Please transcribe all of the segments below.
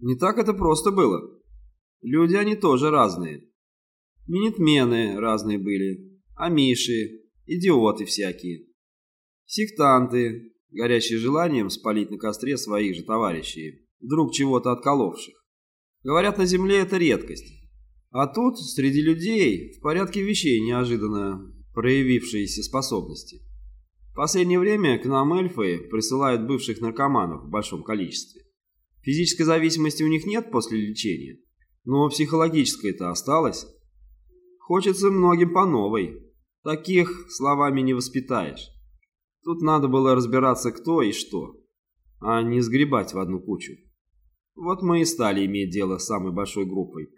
Не так это просто было. Люди они тоже разные. Минитмены разные были, амиши, идиоты всякие. Сектанты, горящие желанием спалить на костре своих же товарищей, вдруг чего-то отколовших. Говорят, на земле это редкость. А тут, среди людей, в порядке вещей неожиданно проявившиеся способности. В последнее время к нам эльфы присылают бывших наркоманов в большом количестве. Физической зависимости у них нет после лечения, но психологической-то осталось. Хочется многим по новой. Таких словами не воспитаешь. Тут надо было разбираться кто и что, а не сгребать в одну кучу. Вот мы и стали иметь дело с самой большой группой.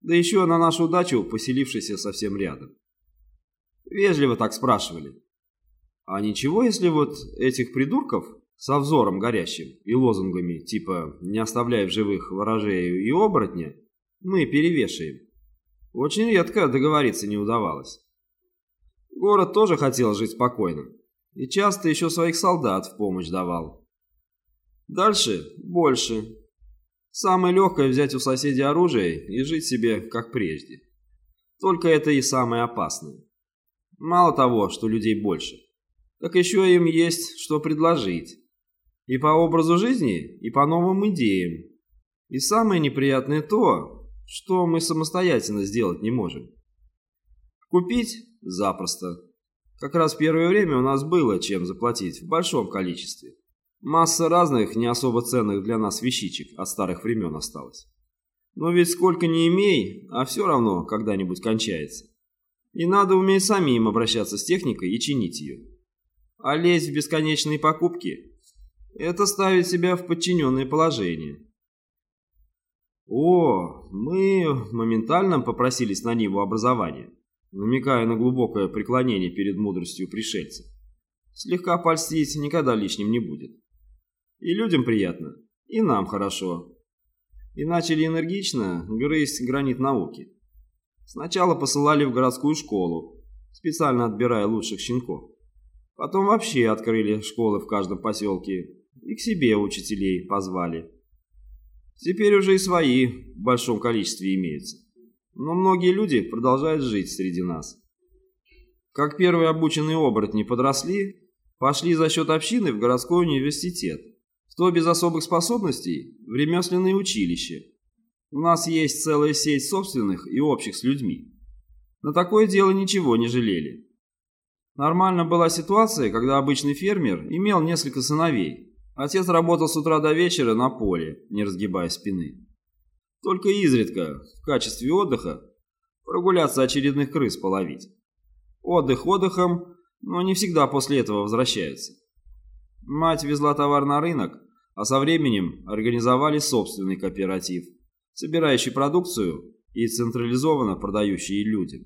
Да еще на нашу дачу, поселившейся совсем рядом. Вежливо так спрашивали. А ничего, если вот этих придурков со взором горящим и лозунгами типа «не оставляй в живых ворожею и оборотня» мы перевешаем? Очень редко договориться не удавалось. Город тоже хотел жить спокойно и часто еще своих солдат в помощь давал. Дальше больше. Самое легкое взять у соседей оружие и жить себе как прежде. Только это и самое опасное. Мало того, что людей больше, так еще им есть что предложить. И по образу жизни, и по новым идеям. И самое неприятное то, что мы самостоятельно сделать не можем. Купить – запросто. Как раз первое время у нас было чем заплатить в большом количестве. Масса разных, не особо ценных для нас вещичек от старых времен осталось. Но ведь сколько не имей, а все равно когда-нибудь кончается. И надо уметь самим обращаться с техникой и чинить ее. А лезть в бесконечные покупки – это ставить себя в подчиненное положение. О, мы моментально попросились на Ниву образования, намекая на глубокое преклонение перед мудростью пришельцев. Слегка польстить никогда лишним не будет. И людям приятно, и нам хорошо. И начали энергично грызть гранит науки. Сначала посылали в городскую школу, специально отбирая лучших щенков. Потом вообще открыли школы в каждом поселке и к себе учителей позвали. Теперь уже и свои в большом количестве имеются. Но многие люди продолжают жить среди нас. Как первые обученные оборотни подросли, пошли за счет общины в городской университет. Кто без особых способностей – в ремесленное училище. У нас есть целая сеть собственных и общих с людьми. На такое дело ничего не жалели. Нормально была ситуация, когда обычный фермер имел несколько сыновей. Отец работал с утра до вечера на поле, не разгибая спины. Только изредка, в качестве отдыха, прогуляться очередных крыс половить. Отдых отдыхом, но не всегда после этого возвращаются. Мать везла товар на рынок, а со временем организовали собственный кооператив, собирающий продукцию и централизованно продающий людям.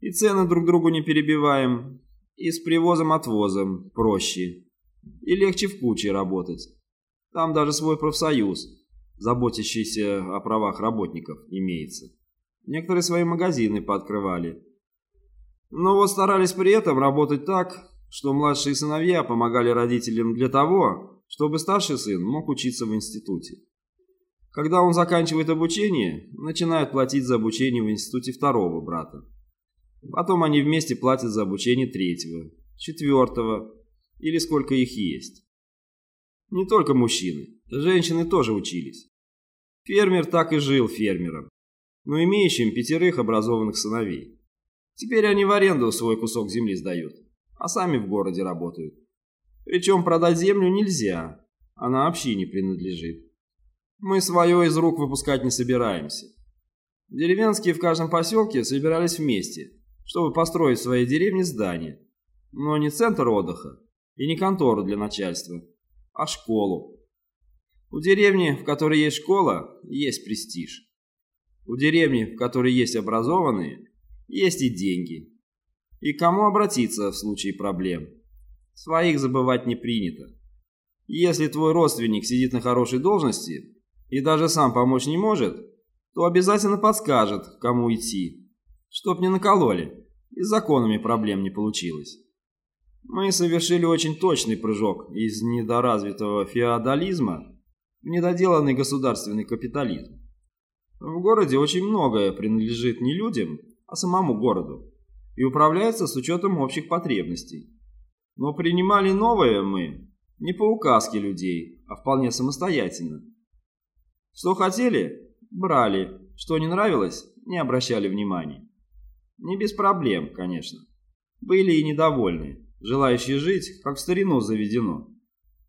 И цены друг другу не перебиваем, и с привозом-отвозом проще, и легче в куче работать. Там даже свой профсоюз, заботящийся о правах работников, имеется. Некоторые свои магазины пооткрывали. Но вот старались при этом работать так, что младшие сыновья помогали родителям для того, чтобы старший сын мог учиться в институте. Когда он заканчивает обучение, начинают платить за обучение в институте второго брата. Потом они вместе платят за обучение третьего, четвертого или сколько их есть. Не только мужчины, женщины тоже учились. Фермер так и жил фермером, но имеющим пятерых образованных сыновей. Теперь они в аренду свой кусок земли сдают, а сами в городе работают. Причем продать землю нельзя, она общине принадлежит. Мы свое из рук выпускать не собираемся. Деревенские в каждом поселке собирались вместе, чтобы построить в своей деревне здание. Но не центр отдыха и не контору для начальства, а школу. У деревни, в которой есть школа, есть престиж. У деревни, в которой есть образованные, есть и деньги. И кому обратиться в случае проблем? Своих забывать не принято. Если твой родственник сидит на хорошей должности и даже сам помочь не может, то обязательно подскажет, кому идти чтоб не накололи, и с законами проблем не получилось. Мы совершили очень точный прыжок из недоразвитого феодализма в недоделанный государственный капитализм. В городе очень многое принадлежит не людям, а самому городу, и управляется с учетом общих потребностей. Но принимали новое мы не по указке людей, а вполне самостоятельно. Что хотели – брали, что не нравилось – не обращали внимания. Не без проблем, конечно. Были и недовольны, желающие жить, как в старину заведено.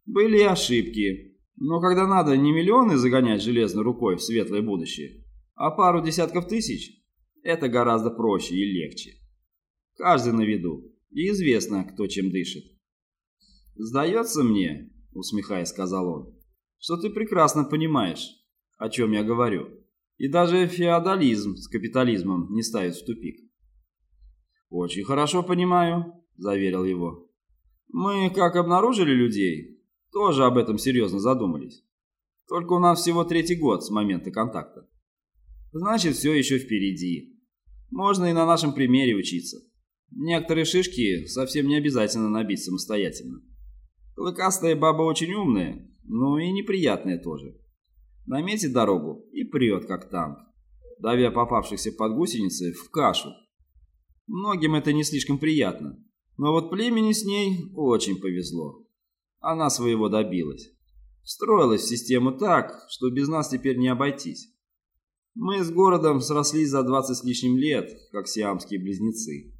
Были и ошибки, но когда надо не миллионы загонять железной рукой в светлое будущее, а пару десятков тысяч, это гораздо проще и легче. Каждый на виду, и известно, кто чем дышит. «Сдается мне», — усмехаясь, сказал он, — «что ты прекрасно понимаешь, о чем я говорю, и даже феодализм с капитализмом не ставит в тупик». «Очень хорошо понимаю», — заверил его. «Мы, как обнаружили людей, тоже об этом серьезно задумались. Только у нас всего третий год с момента контакта. Значит, все еще впереди. Можно и на нашем примере учиться. Некоторые шишки совсем не обязательно набить самостоятельно. Клыкастая баба очень умная, но и неприятная тоже. Наметит дорогу и прет, как танк, давя попавшихся под гусеницы в кашу. Многим это не слишком приятно, но вот племени с ней очень повезло. Она своего добилась. Встроилась в систему так, что без нас теперь не обойтись. Мы с городом срослись за 20 с лишним лет, как сиамские близнецы.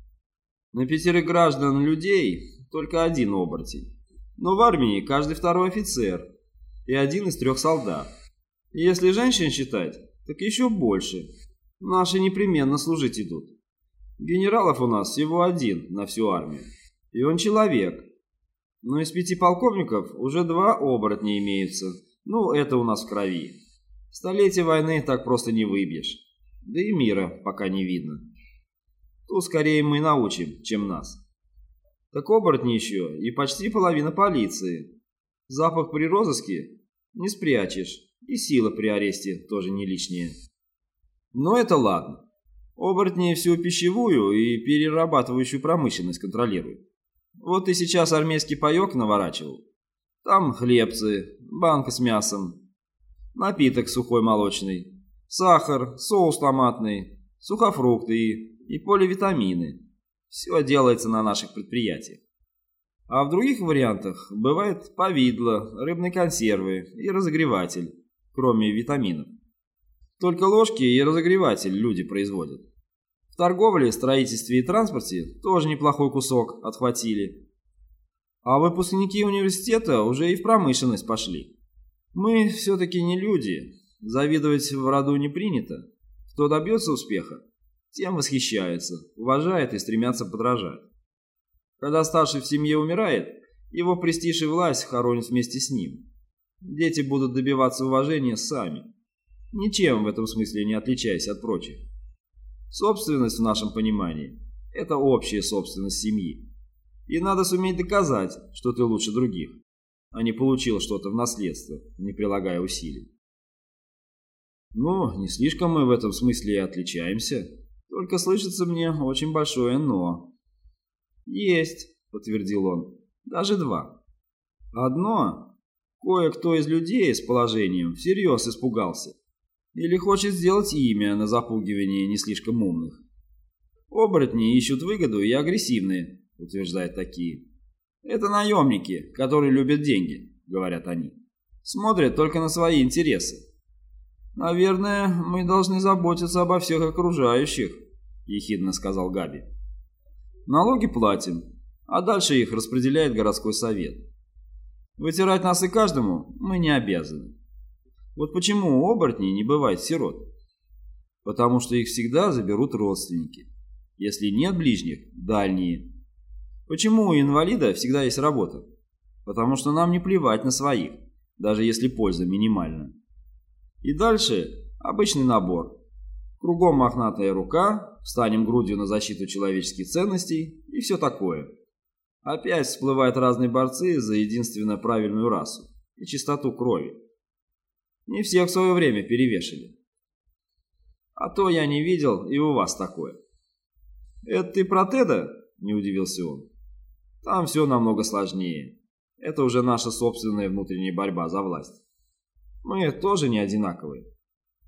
На пятерых граждан людей только один оборотень. Но в армии каждый второй офицер и один из трех солдат. И если женщин считать, так еще больше. Наши непременно служить идут. Генералов у нас всего один на всю армию. И он человек. Но из пяти полковников уже два оборотня имеются. Ну, это у нас в крови. Столетие войны так просто не выбьешь. Да и мира пока не видно. То скорее мы научим, чем нас. Так оборотни еще и почти половина полиции. Запах при розыске не спрячешь, и сила при аресте тоже не лишняя. Но это ладно. Оборотни всю пищевую и перерабатывающую промышленность контролируют. Вот и сейчас армейский паек наворачивал. Там хлебцы, банка с мясом, напиток сухой молочный, сахар, соус томатный, сухофрукты и, и поливитамины. Все делается на наших предприятиях. А в других вариантах бывает повидло, рыбные консервы и разогреватель, кроме витаминов. Только ложки и разогреватель люди производят. В торговле, строительстве и транспорте тоже неплохой кусок отхватили. А выпускники университета уже и в промышленность пошли. Мы все-таки не люди, завидовать в роду не принято. Кто добьется успеха, тем восхищается, уважает и стремятся подражать. Когда старший в семье умирает, его престиж и власть хоронят вместе с ним. Дети будут добиваться уважения сами, ничем в этом смысле не отличаясь от прочих. Собственность в нашем понимании – это общая собственность семьи. И надо суметь доказать, что ты лучше других а не получил что-то в наследство, не прилагая усилий. Ну, не слишком мы в этом смысле и отличаемся, только слышится мне очень большое «но». «Есть», — подтвердил он, — «даже два. Одно, кое-кто из людей с положением всерьез испугался или хочет сделать имя на запугивание не слишком умных. Оборотни ищут выгоду и агрессивные, утверждают такие. Это наемники, которые любят деньги, говорят они. Смотрят только на свои интересы. Наверное, мы должны заботиться обо всех окружающих, ехидно сказал Габи. Налоги платим, а дальше их распределяет городской совет. Вытирать нас и каждому мы не обязаны. Вот почему у оборотней не бывает сирот? Потому что их всегда заберут родственники. Если нет ближних, дальние. Почему у инвалида всегда есть работа? Потому что нам не плевать на своих, даже если польза минимальна. И дальше обычный набор. Кругом мохнатая рука, встанем грудью на защиту человеческих ценностей и все такое. Опять всплывают разные борцы за единственно правильную расу и чистоту крови. Не всех в свое время перевешали. А то я не видел и у вас такое. «Это ты про Теда?» – не удивился он. Там все намного сложнее. Это уже наша собственная внутренняя борьба за власть. Мы тоже не одинаковые.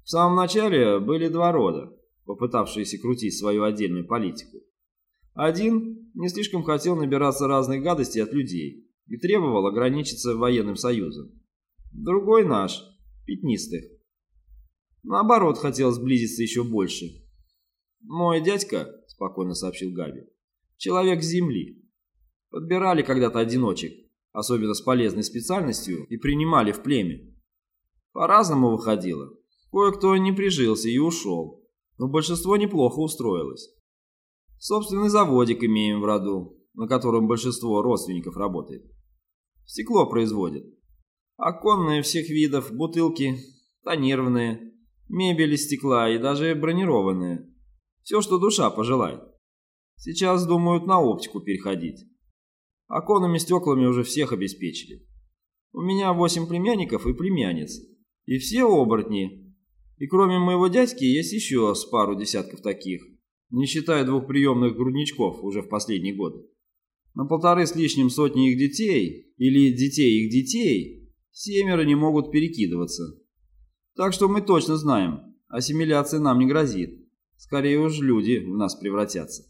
В самом начале были два рода, попытавшиеся крутить свою отдельную политику. Один не слишком хотел набираться разных гадостей от людей и требовал ограничиться военным союзом. Другой наш, пятнистых. Наоборот, хотел сблизиться еще больше. «Мой дядька», — спокойно сообщил Габи, — «человек земли. Подбирали когда-то одиночек, особенно с полезной специальностью, и принимали в племя. По-разному выходило. Кое-кто не прижился и ушел, но большинство неплохо устроилось. Собственный заводик имеем в роду, на котором большинство родственников работает. Стекло производит. Оконные всех видов, бутылки, тонированные, мебель из стекла и даже бронированные. Все, что душа пожелает. Сейчас думают на оптику переходить. Оконными стеклами уже всех обеспечили. У меня восемь племянников и племянниц. И все оборотни. И кроме моего дядьки есть еще с пару десятков таких, не считая двух приемных грудничков уже в последние годы. На полторы с лишним сотни их детей, или детей их детей, семеро не могут перекидываться. Так что мы точно знаем, ассимиляция нам не грозит. Скорее уж люди в нас превратятся.